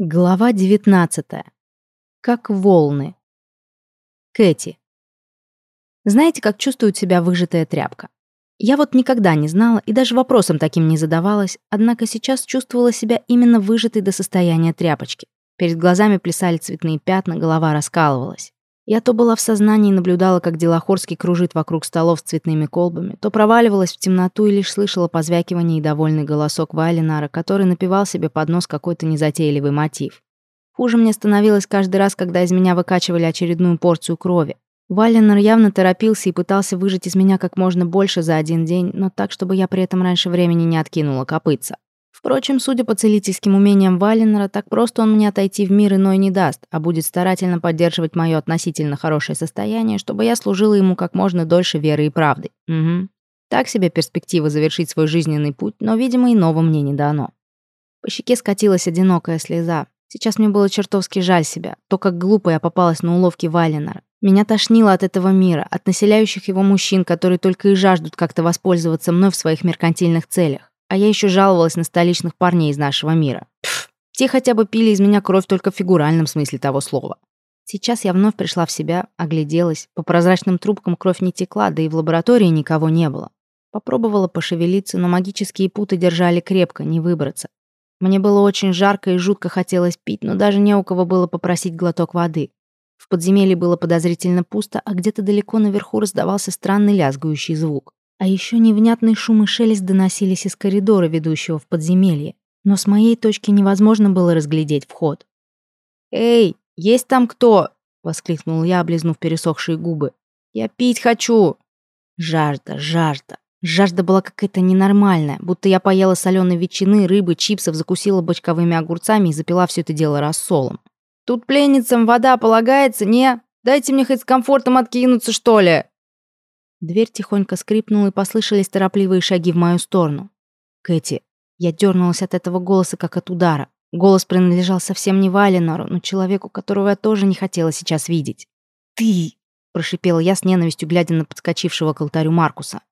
Глава 19. Как волны. Кэти. Знаете, как чувствует себя выжатая тряпка? Я вот никогда не знала и даже вопросом таким не задавалась, однако сейчас чувствовала себя именно выжатой до состояния тряпочки. Перед глазами плясали цветные пятна, голова раскалывалась. Я то была в сознании и наблюдала, как Делохорский кружит вокруг столов с цветными колбами, то проваливалась в темноту и лишь слышала позвякивание и довольный голосок Вайлинара, который напевал себе под нос какой-то незатейливый мотив. Хуже мне становилось каждый раз, когда из меня выкачивали очередную порцию крови. Валинар явно торопился и пытался выжать из меня как можно больше за один день, но так, чтобы я при этом раньше времени не откинула копытца. Впрочем, судя по целительским умениям Валенера, так просто он мне отойти в мир иной не даст, а будет старательно поддерживать мое относительно хорошее состояние, чтобы я служила ему как можно дольше верой и правдой. Угу. Так себе перспектива завершить свой жизненный путь, но, видимо, иного мне не дано. По щеке скатилась одинокая слеза. Сейчас мне было чертовски жаль себя, то, как глупо я попалась на уловки Валенера. Меня тошнило от этого мира, от населяющих его мужчин, которые только и жаждут как-то воспользоваться мной в своих меркантильных целях. А я еще жаловалась на столичных парней из нашего мира. Пф, те хотя бы пили из меня кровь только в фигуральном смысле того слова. Сейчас я вновь пришла в себя, огляделась. По прозрачным трубкам кровь не текла, да и в лаборатории никого не было. Попробовала пошевелиться, но магические путы держали крепко, не выбраться. Мне было очень жарко и жутко хотелось пить, но даже не у кого было попросить глоток воды. В подземелье было подозрительно пусто, а где-то далеко наверху раздавался странный лязгающий звук. А еще невнятный шум и шелест доносились из коридора, ведущего в подземелье. Но с моей точки невозможно было разглядеть вход. «Эй, есть там кто?» — воскликнул я, облизнув пересохшие губы. «Я пить хочу!» Жажда, жажда. Жажда была какая-то ненормальная, будто я поела соленой ветчины, рыбы, чипсов, закусила бочковыми огурцами и запила все это дело рассолом. «Тут пленницам вода полагается, не? Дайте мне хоть с комфортом откинуться, что ли!» Дверь тихонько скрипнула, и послышались торопливые шаги в мою сторону. «Кэти». Я дернулась от этого голоса, как от удара. Голос принадлежал совсем не Валенору, но человеку, которого я тоже не хотела сейчас видеть. «Ты!» – прошипела я с ненавистью, глядя на подскочившего к алтарю Маркуса.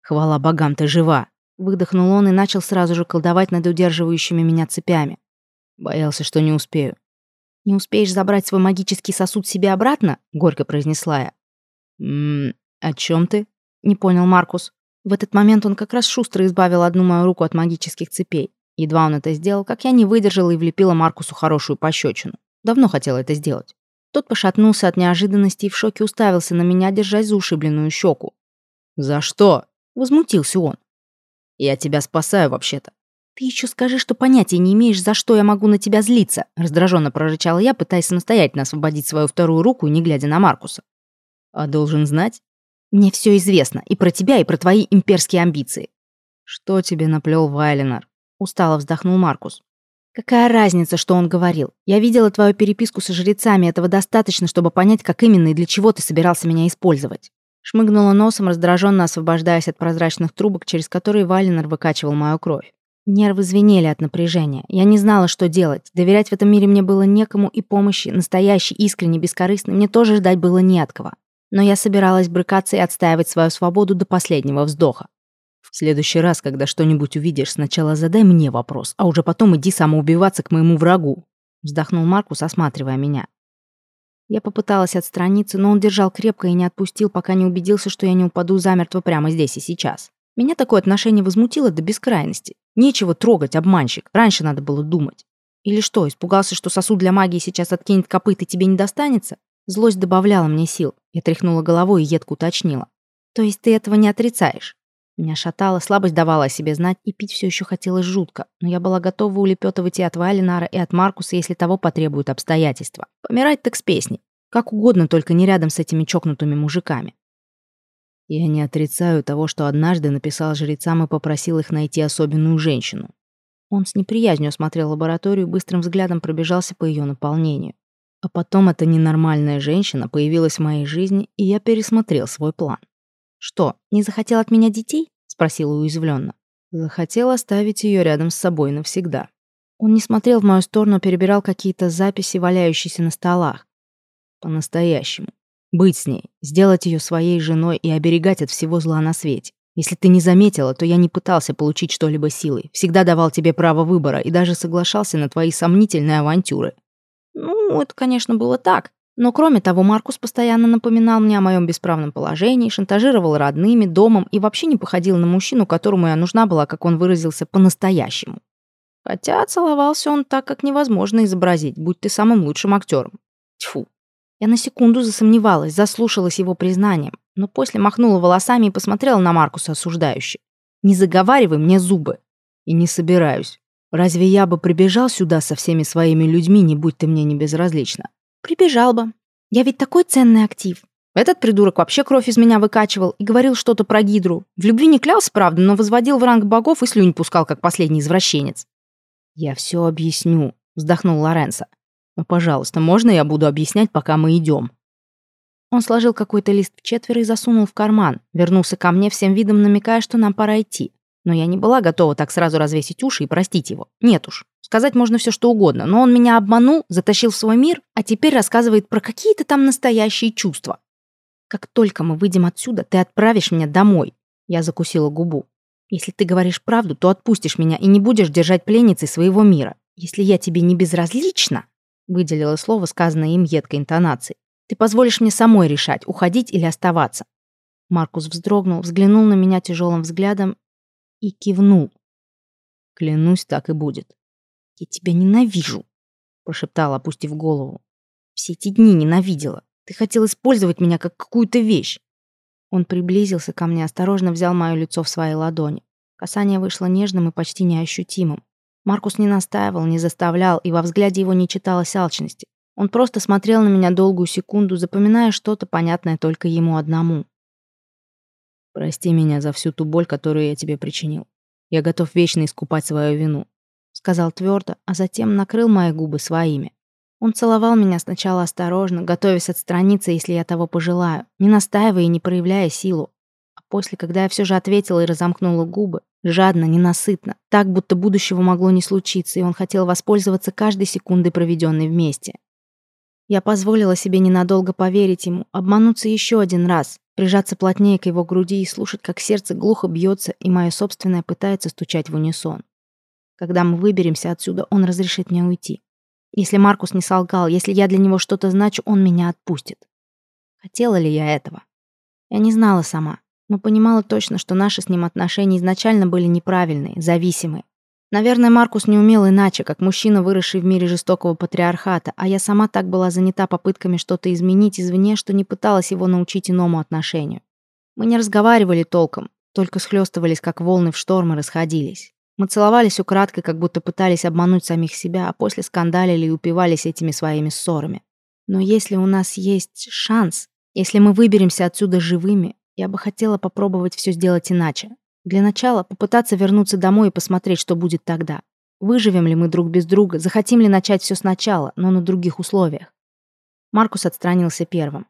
«Хвала богам, ты жива!» Выдохнул он и начал сразу же колдовать над удерживающими меня цепями. Боялся, что не успею. «Не успеешь забрать свой магический сосуд себе обратно?» — горько произнесла я. «Ммм, «О чем ты?» — не понял Маркус. В этот момент он как раз шустро избавил одну мою руку от магических цепей. Едва он это сделал, как я не выдержала и влепила Маркусу хорошую пощечину. Давно хотела это сделать. Тот пошатнулся от неожиданности и в шоке уставился на меня, держась за ушибленную щеку. «За что?» — возмутился он. «Я тебя спасаю вообще-то». «Ты еще скажи, что понятия не имеешь, за что я могу на тебя злиться», — раздраженно прорычала я, пытаясь самостоятельно освободить свою вторую руку, не глядя на Маркуса. «А должен знать?» Мне все известно, и про тебя, и про твои имперские амбиции». «Что тебе наплел Вайлинар?» — устало вздохнул Маркус. «Какая разница, что он говорил? Я видела твою переписку со жрецами, этого достаточно, чтобы понять, как именно и для чего ты собирался меня использовать». Шмыгнула носом, раздраженно освобождаясь от прозрачных трубок, через которые Вайлинар выкачивал мою кровь. Нервы звенели от напряжения. Я не знала, что делать. Доверять в этом мире мне было некому, и помощи, настоящей, искренней, бескорыстной, мне тоже ждать было не от кого но я собиралась брыкаться и отстаивать свою свободу до последнего вздоха. В следующий раз, когда что-нибудь увидишь, сначала задай мне вопрос, а уже потом иди самоубиваться к моему врагу», вздохнул Маркус, осматривая меня. Я попыталась отстраниться, но он держал крепко и не отпустил, пока не убедился, что я не упаду замертво прямо здесь и сейчас. Меня такое отношение возмутило до бескрайности. Нечего трогать, обманщик. Раньше надо было думать. Или что, испугался, что сосуд для магии сейчас откинет копыт и тебе не достанется? Злость добавляла мне сил. Я тряхнула головой и едко уточнила. «То есть ты этого не отрицаешь?» Меня шатало, слабость давала о себе знать, и пить все еще хотелось жутко, но я была готова улепетывать и от Валинара, и от Маркуса, если того потребуют обстоятельства. Помирать так с песней. Как угодно, только не рядом с этими чокнутыми мужиками. Я не отрицаю того, что однажды написал жрецам и попросил их найти особенную женщину. Он с неприязнью осмотрел лабораторию и быстрым взглядом пробежался по ее наполнению. А потом эта ненормальная женщина появилась в моей жизни, и я пересмотрел свой план. «Что, не захотел от меня детей?» — спросила уязвленно. Захотел оставить ее рядом с собой навсегда. Он не смотрел в мою сторону, перебирал какие-то записи, валяющиеся на столах. По-настоящему. Быть с ней, сделать ее своей женой и оберегать от всего зла на свете. Если ты не заметила, то я не пытался получить что-либо силой. Всегда давал тебе право выбора и даже соглашался на твои сомнительные авантюры. Ну, это, конечно, было так. Но кроме того, Маркус постоянно напоминал мне о моем бесправном положении, шантажировал родными, домом и вообще не походил на мужчину, которому я нужна была, как он выразился, по-настоящему. Хотя целовался он так, как невозможно изобразить, будь ты самым лучшим актером. Тьфу. Я на секунду засомневалась, заслушалась его признанием, но после махнула волосами и посмотрела на Маркуса осуждающе. «Не заговаривай мне зубы». «И не собираюсь. Разве я бы прибежал сюда со всеми своими людьми, не будь ты мне не безразлична?» «Прибежал бы. Я ведь такой ценный актив. Этот придурок вообще кровь из меня выкачивал и говорил что-то про гидру. В любви не клялся, правда, но возводил в ранг богов и слюнь пускал, как последний извращенец». «Я все объясню», — вздохнул Лоренцо. «Но, пожалуйста, можно я буду объяснять, пока мы идем?» Он сложил какой-то лист в четверо и засунул в карман, вернулся ко мне всем видом, намекая, что нам пора идти. Но я не была готова так сразу развесить уши и простить его. Нет уж. Сказать можно все что угодно, но он меня обманул, затащил в свой мир, а теперь рассказывает про какие-то там настоящие чувства. Как только мы выйдем отсюда, ты отправишь меня домой. Я закусила губу. Если ты говоришь правду, то отпустишь меня и не будешь держать пленницей своего мира. Если я тебе не безразлична, выделила слово, сказанное им едкой интонацией, ты позволишь мне самой решать, уходить или оставаться. Маркус вздрогнул, взглянул на меня тяжелым взглядом и кивнул. Клянусь, так и будет. Я тебя ненавижу, прошептала, опустив голову. Все эти дни ненавидела. Ты хотел использовать меня как какую-то вещь. Он приблизился ко мне, осторожно взял мое лицо в свои ладони. Касание вышло нежным и почти неощутимым. Маркус не настаивал, не заставлял, и во взгляде его не читалось алчности. Он просто смотрел на меня долгую секунду, запоминая что-то понятное только ему одному. «Прости меня за всю ту боль, которую я тебе причинил. Я готов вечно искупать свою вину», — сказал твердо, а затем накрыл мои губы своими. Он целовал меня сначала осторожно, готовясь отстраниться, если я того пожелаю, не настаивая и не проявляя силу. А после, когда я все же ответила и разомкнула губы, жадно, ненасытно, так, будто будущего могло не случиться, и он хотел воспользоваться каждой секундой, проведенной вместе. Я позволила себе ненадолго поверить ему, обмануться еще один раз, прижаться плотнее к его груди и слушать, как сердце глухо бьется, и мое собственное пытается стучать в унисон. Когда мы выберемся отсюда, он разрешит мне уйти. Если Маркус не солгал, если я для него что-то значу, он меня отпустит. Хотела ли я этого? Я не знала сама, но понимала точно, что наши с ним отношения изначально были неправильные, зависимые. Наверное, Маркус не умел иначе, как мужчина, выросший в мире жестокого патриархата, а я сама так была занята попытками что-то изменить извне, что не пыталась его научить иному отношению. Мы не разговаривали толком, только схлестывались, как волны в шторм и расходились. Мы целовались украдкой, как будто пытались обмануть самих себя, а после скандалили и упивались этими своими ссорами. Но если у нас есть шанс, если мы выберемся отсюда живыми, я бы хотела попробовать все сделать иначе, для начала попытаться вернуться домой и посмотреть, что будет тогда. Выживем ли мы друг без друга, захотим ли начать все сначала, но на других условиях. Маркус отстранился первым.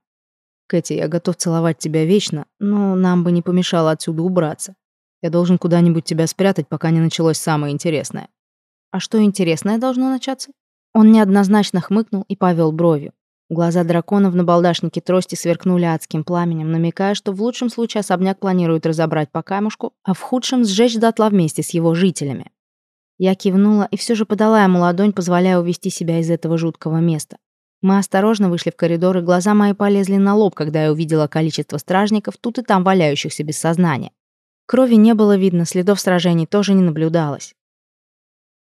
«Кэти, я готов целовать тебя вечно, но нам бы не помешало отсюда убраться. Я должен куда-нибудь тебя спрятать, пока не началось самое интересное». «А что интересное должно начаться?» Он неоднозначно хмыкнул и повел бровью. Глаза дракона в набалдашнике трости сверкнули адским пламенем, намекая, что в лучшем случае особняк планирует разобрать по камушку, а в худшем сжечь дотла вместе с его жителями. Я кивнула и все же подала ему ладонь, позволяя увести себя из этого жуткого места. Мы осторожно вышли в коридор, и глаза мои полезли на лоб, когда я увидела количество стражников, тут и там валяющихся без сознания. Крови не было видно, следов сражений тоже не наблюдалось.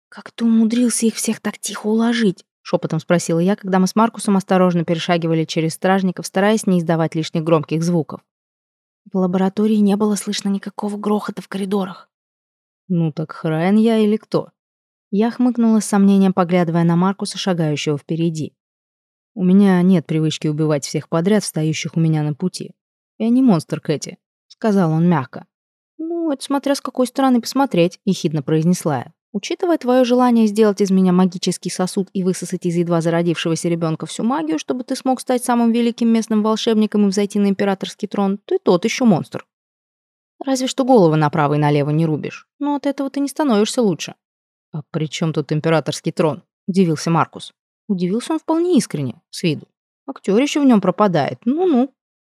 «Как ты умудрился их всех так тихо уложить?» Шепотом спросила я, когда мы с Маркусом осторожно перешагивали через стражников, стараясь не издавать лишних громких звуков. В лаборатории не было слышно никакого грохота в коридорах. «Ну так Храйн я или кто?» Я хмыкнула с сомнением, поглядывая на Маркуса, шагающего впереди. «У меня нет привычки убивать всех подряд, встающих у меня на пути. Я не монстр, Кэти», — сказал он мягко. «Ну, это смотря с какой стороны посмотреть», — ехидно произнесла я. Учитывая твое желание сделать из меня магический сосуд и высосать из едва зародившегося ребенка всю магию, чтобы ты смог стать самым великим местным волшебником и взойти на императорский трон, ты тот еще монстр. Разве что головы направо и налево не рубишь. Но от этого ты не становишься лучше. А при чем тут императорский трон? Удивился Маркус. Удивился он вполне искренне, с виду. Актер еще в нем пропадает. Ну-ну.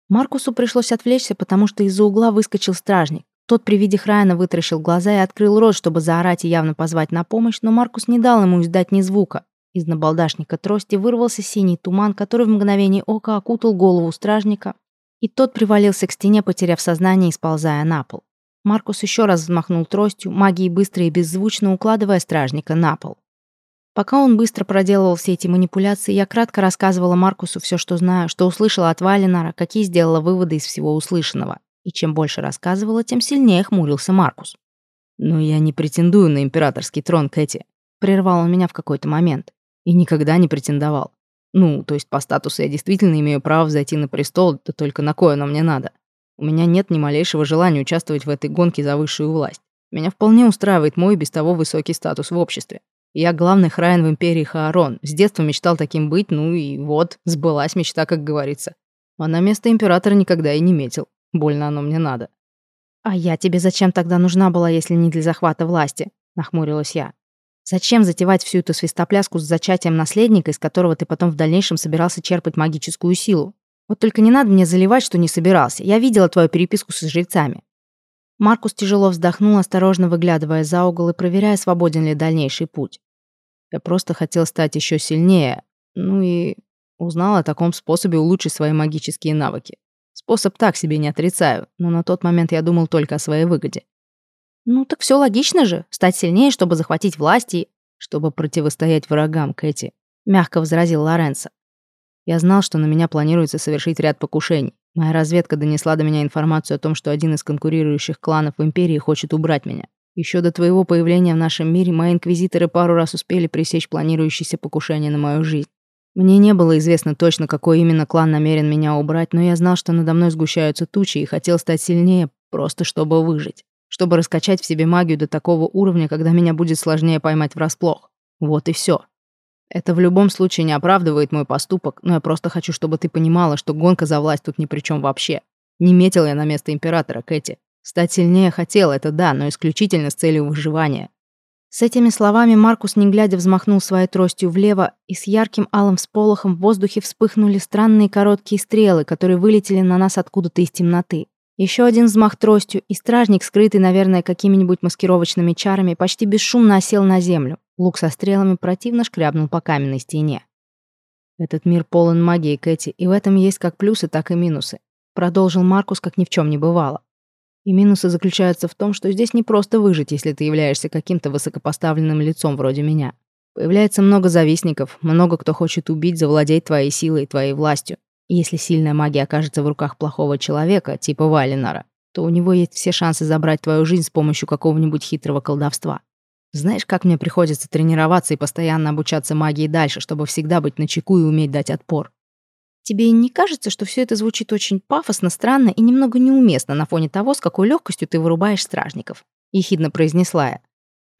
Маркусу пришлось отвлечься, потому что из-за угла выскочил стражник. Тот при виде Храйана вытаращил глаза и открыл рот, чтобы заорать и явно позвать на помощь, но Маркус не дал ему издать ни звука. Из набалдашника трости вырвался синий туман, который в мгновение ока окутал голову стражника, и тот привалился к стене, потеряв сознание и сползая на пол. Маркус еще раз взмахнул тростью, магией быстро и беззвучно укладывая стражника на пол. Пока он быстро проделывал все эти манипуляции, я кратко рассказывала Маркусу все, что знаю, что услышала от Валинара, какие сделала выводы из всего услышанного. И чем больше рассказывала, тем сильнее хмурился Маркус. «Но я не претендую на императорский трон, Кэти», — прервал он меня в какой-то момент. И никогда не претендовал. Ну, то есть по статусу я действительно имею право взойти на престол, да только на кое оно мне надо. У меня нет ни малейшего желания участвовать в этой гонке за высшую власть. Меня вполне устраивает мой без того высокий статус в обществе. Я главный храйн в империи Хаарон. С детства мечтал таким быть, ну и вот, сбылась мечта, как говорится. А на место императора никогда и не метил. Больно оно мне надо. «А я тебе зачем тогда нужна была, если не для захвата власти?» — нахмурилась я. Зачем затевать всю эту свистопляску с зачатием наследника, из которого ты потом в дальнейшем собирался черпать магическую силу? Вот только не надо мне заливать, что не собирался. Я видела твою переписку с жрецами. Маркус тяжело вздохнул, осторожно выглядывая за угол и проверяя, свободен ли дальнейший путь. Я просто хотел стать еще сильнее, ну и узнал о таком способе улучшить свои магические навыки. Способ так себе не отрицаю, но на тот момент я думал только о своей выгоде. Ну так все логично же. Стать сильнее, чтобы захватить власть и... Чтобы противостоять врагам, Кэти. Мягко возразил Лоренцо. Я знал, что на меня планируется совершить ряд покушений. Моя разведка донесла до меня информацию о том, что один из конкурирующих кланов в Империи хочет убрать меня. Еще до твоего появления в нашем мире мои инквизиторы пару раз успели пресечь планирующееся покушение на мою жизнь. Мне не было известно точно, какой именно клан намерен меня убрать, но я знал, что надо мной сгущаются тучи и хотел стать сильнее, просто чтобы выжить чтобы раскачать в себе магию до такого уровня, когда меня будет сложнее поймать врасплох. Вот и все. Это в любом случае не оправдывает мой поступок, но я просто хочу, чтобы ты понимала, что гонка за власть тут ни при чем вообще. Не метил я на место императора, Кэти. Стать сильнее хотел, это да, но исключительно с целью выживания. С этими словами Маркус, не глядя, взмахнул своей тростью влево, и с ярким алым всполохом в воздухе вспыхнули странные короткие стрелы, которые вылетели на нас откуда-то из темноты. Еще один взмах тростью, и стражник, скрытый, наверное, какими-нибудь маскировочными чарами, почти бесшумно осел на землю. Лук со стрелами противно шкрябнул по каменной стене. «Этот мир полон магии, Кэти, и в этом есть как плюсы, так и минусы», продолжил Маркус, как ни в чем не бывало. И минусы заключаются в том, что здесь не просто выжить, если ты являешься каким-то высокопоставленным лицом вроде меня. Появляется много завистников, много кто хочет убить, завладеть твоей силой и твоей властью. Если сильная магия окажется в руках плохого человека, типа Валинара, то у него есть все шансы забрать твою жизнь с помощью какого-нибудь хитрого колдовства. Знаешь, как мне приходится тренироваться и постоянно обучаться магии дальше, чтобы всегда быть начеку и уметь дать отпор? Тебе не кажется, что все это звучит очень пафосно, странно и немного неуместно на фоне того, с какой легкостью ты вырубаешь стражников? Ехидно произнесла я.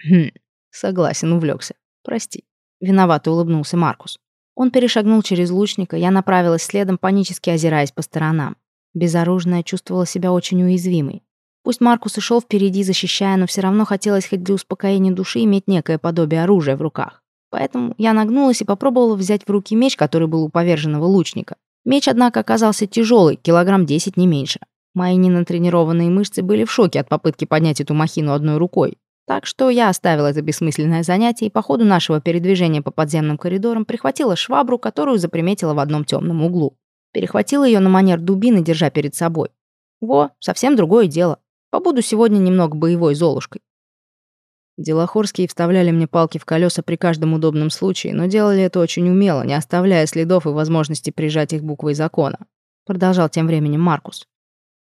Хм, согласен, увлекся. Прости. Виновато улыбнулся Маркус. Он перешагнул через лучника, я направилась следом, панически озираясь по сторонам. Безоружная чувствовала себя очень уязвимой. Пусть Маркус и шел впереди, защищая, но все равно хотелось хоть для успокоения души иметь некое подобие оружия в руках. Поэтому я нагнулась и попробовала взять в руки меч, который был у поверженного лучника. Меч, однако, оказался тяжелый, килограмм 10 не меньше. Мои ненатренированные мышцы были в шоке от попытки поднять эту махину одной рукой. Так что я оставила это бессмысленное занятие и по ходу нашего передвижения по подземным коридорам прихватила швабру, которую заприметила в одном темном углу. Перехватила ее на манер дубины, держа перед собой. Во, совсем другое дело. Побуду сегодня немного боевой золушкой. Делохорские вставляли мне палки в колеса при каждом удобном случае, но делали это очень умело, не оставляя следов и возможности прижать их буквой закона. Продолжал тем временем Маркус.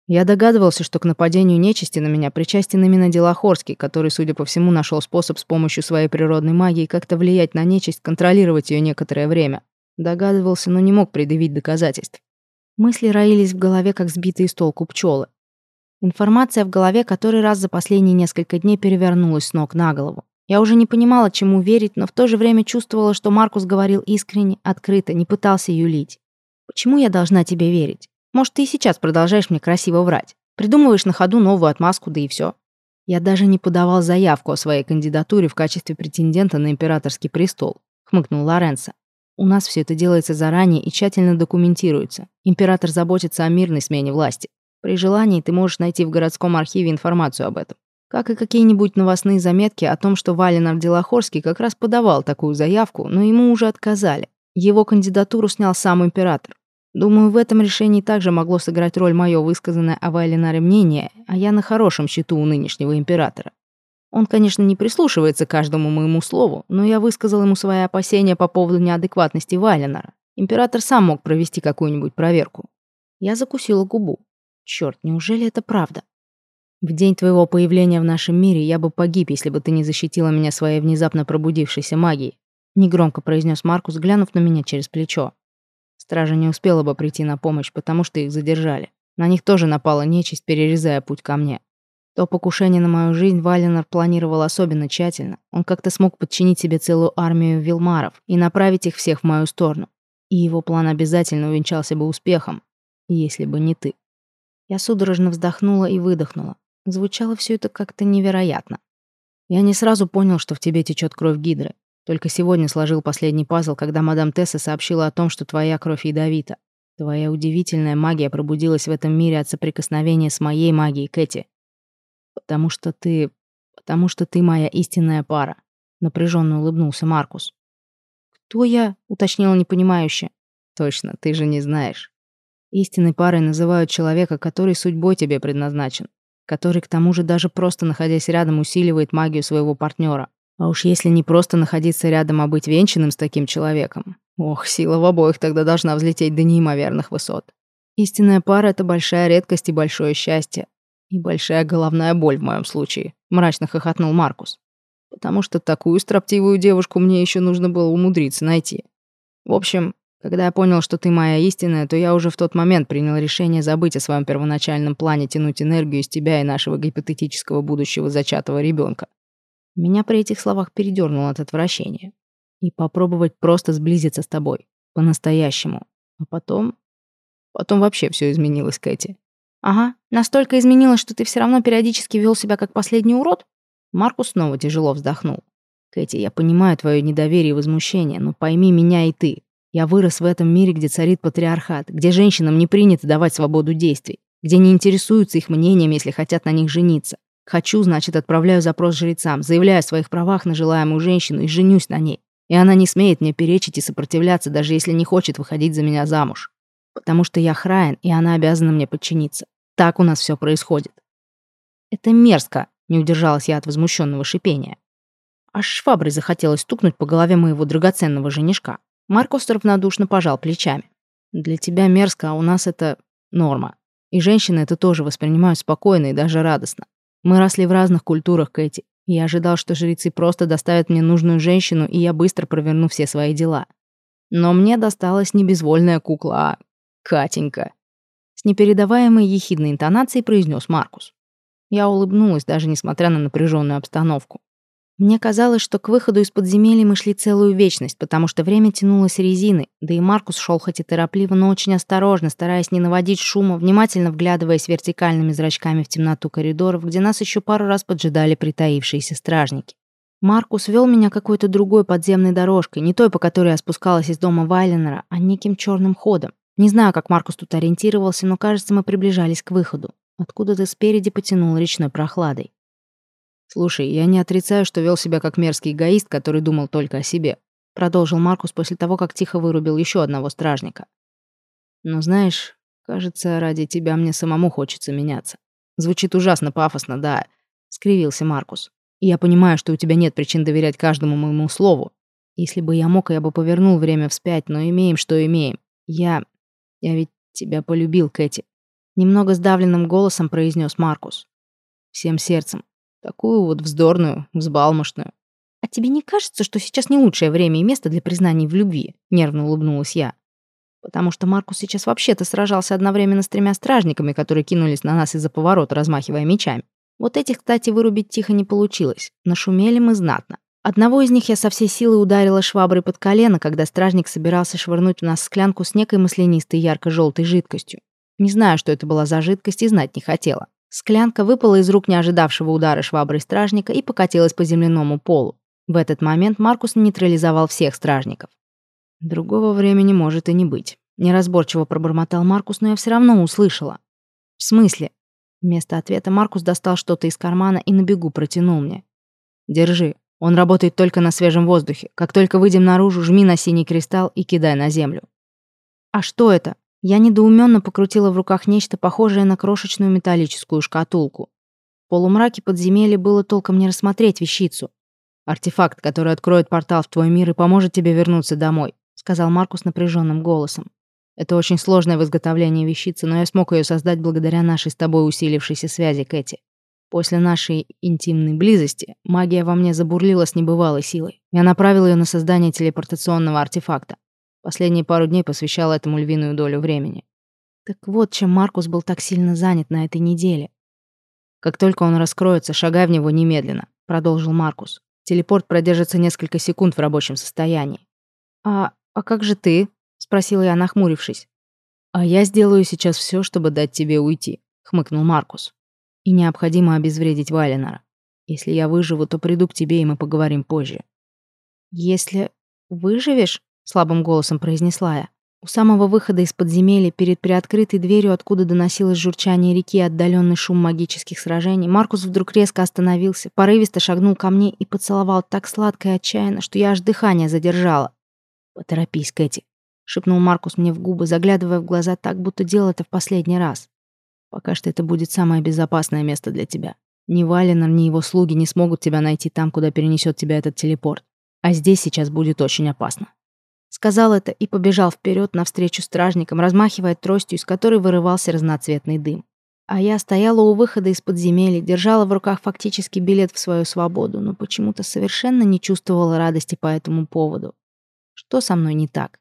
Я догадывался, что к нападению нечисти на меня причастен именно Делохорский, который, судя по всему, нашел способ с помощью своей природной магии как-то влиять на нечисть, контролировать ее некоторое время. Догадывался, но не мог предъявить доказательств. Мысли роились в голове, как сбитые с толку пчелы. Информация в голове который раз за последние несколько дней перевернулась с ног на голову. Я уже не понимала, чему верить, но в то же время чувствовала, что Маркус говорил искренне, открыто, не пытался юлить. Почему я должна тебе верить? Может, ты и сейчас продолжаешь мне красиво врать. Придумываешь на ходу новую отмазку, да и все. Я даже не подавал заявку о своей кандидатуре в качестве претендента на императорский престол, хмыкнул Лоренцо. У нас все это делается заранее и тщательно документируется. Император заботится о мирной смене власти. При желании ты можешь найти в городском архиве информацию об этом. Как и какие-нибудь новостные заметки о том, что Валенар Делохорский как раз подавал такую заявку, но ему уже отказали. Его кандидатуру снял сам император. Думаю, в этом решении также могло сыграть роль мое высказанное о Вайленаре мнение, а я на хорошем счету у нынешнего императора. Он, конечно, не прислушивается к каждому моему слову, но я высказал ему свои опасения по поводу неадекватности Вайленара. Император сам мог провести какую-нибудь проверку. Я закусила губу. Черт, неужели это правда? В день твоего появления в нашем мире я бы погиб, если бы ты не защитила меня своей внезапно пробудившейся магией. Негромко произнес Маркус, глянув на меня через плечо. Стража не успела бы прийти на помощь, потому что их задержали. На них тоже напала нечисть, перерезая путь ко мне. То покушение на мою жизнь Валенар планировал особенно тщательно. Он как-то смог подчинить себе целую армию вилмаров и направить их всех в мою сторону. И его план обязательно увенчался бы успехом, если бы не ты. Я судорожно вздохнула и выдохнула. Звучало все это как-то невероятно. Я не сразу понял, что в тебе течет кровь Гидры. Только сегодня сложил последний пазл, когда мадам Тесса сообщила о том, что твоя кровь ядовита. Твоя удивительная магия пробудилась в этом мире от соприкосновения с моей магией, Кэти. Потому что ты... Потому что ты моя истинная пара. Напряженно улыбнулся Маркус. Кто я? Уточнила непонимающе. Точно, ты же не знаешь. Истинной парой называют человека, который судьбой тебе предназначен. Который, к тому же, даже просто находясь рядом, усиливает магию своего партнера. А уж если не просто находиться рядом, а быть венчанным с таким человеком. Ох, сила в обоих тогда должна взлететь до неимоверных высот. Истинная пара — это большая редкость и большое счастье. И большая головная боль в моем случае, мрачно хохотнул Маркус. Потому что такую строптивую девушку мне еще нужно было умудриться найти. В общем, когда я понял, что ты моя истинная, то я уже в тот момент принял решение забыть о своем первоначальном плане тянуть энергию из тебя и нашего гипотетического будущего зачатого ребенка. Меня при этих словах передернуло от отвращения. И попробовать просто сблизиться с тобой. По-настоящему. А потом... Потом вообще все изменилось, Кэти. Ага, настолько изменилось, что ты все равно периодически вел себя как последний урод? Маркус снова тяжело вздохнул. Кэти, я понимаю твое недоверие и возмущение, но пойми меня и ты. Я вырос в этом мире, где царит патриархат, где женщинам не принято давать свободу действий, где не интересуются их мнением, если хотят на них жениться, Хочу, значит, отправляю запрос жрецам, заявляю о своих правах на желаемую женщину и женюсь на ней. И она не смеет мне перечить и сопротивляться, даже если не хочет выходить за меня замуж. Потому что я храен, и она обязана мне подчиниться. Так у нас все происходит. Это мерзко, не удержалась я от возмущенного шипения. Аж шваброй захотелось стукнуть по голове моего драгоценного женишка. Маркус равнодушно пожал плечами. Для тебя мерзко, а у нас это норма. И женщины это тоже воспринимают спокойно и даже радостно. Мы росли в разных культурах, Кэти. Я ожидал, что жрецы просто доставят мне нужную женщину, и я быстро проверну все свои дела. Но мне досталась не безвольная кукла, а Катенька. С непередаваемой ехидной интонацией произнес Маркус. Я улыбнулась, даже несмотря на напряженную обстановку. Мне казалось, что к выходу из подземелья мы шли целую вечность, потому что время тянулось резиной, да и Маркус шел хоть и торопливо, но очень осторожно, стараясь не наводить шума, внимательно вглядываясь вертикальными зрачками в темноту коридоров, где нас еще пару раз поджидали притаившиеся стражники. Маркус вел меня какой-то другой подземной дорожкой, не той, по которой я спускалась из дома Вайленера, а неким черным ходом. Не знаю, как Маркус тут ориентировался, но, кажется, мы приближались к выходу. Откуда-то спереди потянул речной прохладой. «Слушай, я не отрицаю, что вел себя как мерзкий эгоист, который думал только о себе», продолжил Маркус после того, как тихо вырубил еще одного стражника. «Но знаешь, кажется, ради тебя мне самому хочется меняться. Звучит ужасно пафосно, да», — скривился Маркус. «Я понимаю, что у тебя нет причин доверять каждому моему слову. Если бы я мог, я бы повернул время вспять, но имеем, что имеем. Я... я ведь тебя полюбил, Кэти». Немного сдавленным голосом произнес Маркус. Всем сердцем. Такую вот вздорную, взбалмошную. «А тебе не кажется, что сейчас не лучшее время и место для признаний в любви?» — нервно улыбнулась я. «Потому что Маркус сейчас вообще-то сражался одновременно с тремя стражниками, которые кинулись на нас из-за поворота, размахивая мечами. Вот этих, кстати, вырубить тихо не получилось. Нашумели мы знатно. Одного из них я со всей силы ударила шваброй под колено, когда стражник собирался швырнуть в нас склянку с некой маслянистой ярко-желтой жидкостью. Не знаю, что это была за жидкость, и знать не хотела. Склянка выпала из рук неожидавшего удара шваброй стражника и покатилась по земляному полу. В этот момент Маркус нейтрализовал всех стражников. «Другого времени может и не быть», — неразборчиво пробормотал Маркус, но я все равно услышала. «В смысле?» Вместо ответа Маркус достал что-то из кармана и на бегу протянул мне. «Держи. Он работает только на свежем воздухе. Как только выйдем наружу, жми на синий кристалл и кидай на землю». «А что это?» Я недоуменно покрутила в руках нечто похожее на крошечную металлическую шкатулку. В полумраке подземелья было толком не рассмотреть вещицу. «Артефакт, который откроет портал в твой мир и поможет тебе вернуться домой», сказал Маркус напряженным голосом. «Это очень сложная в изготовлении вещица, но я смог ее создать благодаря нашей с тобой усилившейся связи, Кэти. После нашей интимной близости магия во мне забурлила с небывалой силой. Я направил ее на создание телепортационного артефакта. Последние пару дней посвящал этому львиную долю времени. Так вот, чем Маркус был так сильно занят на этой неделе. Как только он раскроется, шагай в него немедленно, продолжил Маркус. Телепорт продержится несколько секунд в рабочем состоянии. А а как же ты? спросила я, нахмурившись. А я сделаю сейчас все, чтобы дать тебе уйти, хмыкнул Маркус. И необходимо обезвредить Валенора. Если я выживу, то приду к тебе, и мы поговорим позже. Если выживешь, слабым голосом произнесла я. У самого выхода из подземелья, перед приоткрытой дверью, откуда доносилось журчание реки и отдаленный шум магических сражений, Маркус вдруг резко остановился, порывисто шагнул ко мне и поцеловал так сладко и отчаянно, что я аж дыхание задержала. «Поторопись, Кэти», — шепнул Маркус мне в губы, заглядывая в глаза так, будто делал это в последний раз. «Пока что это будет самое безопасное место для тебя. Ни Валенор, ни его слуги не смогут тебя найти там, куда перенесет тебя этот телепорт. А здесь сейчас будет очень опасно». Сказал это и побежал вперед навстречу стражникам, размахивая тростью, из которой вырывался разноцветный дым. А я стояла у выхода из подземелья, держала в руках фактически билет в свою свободу, но почему-то совершенно не чувствовала радости по этому поводу. Что со мной не так?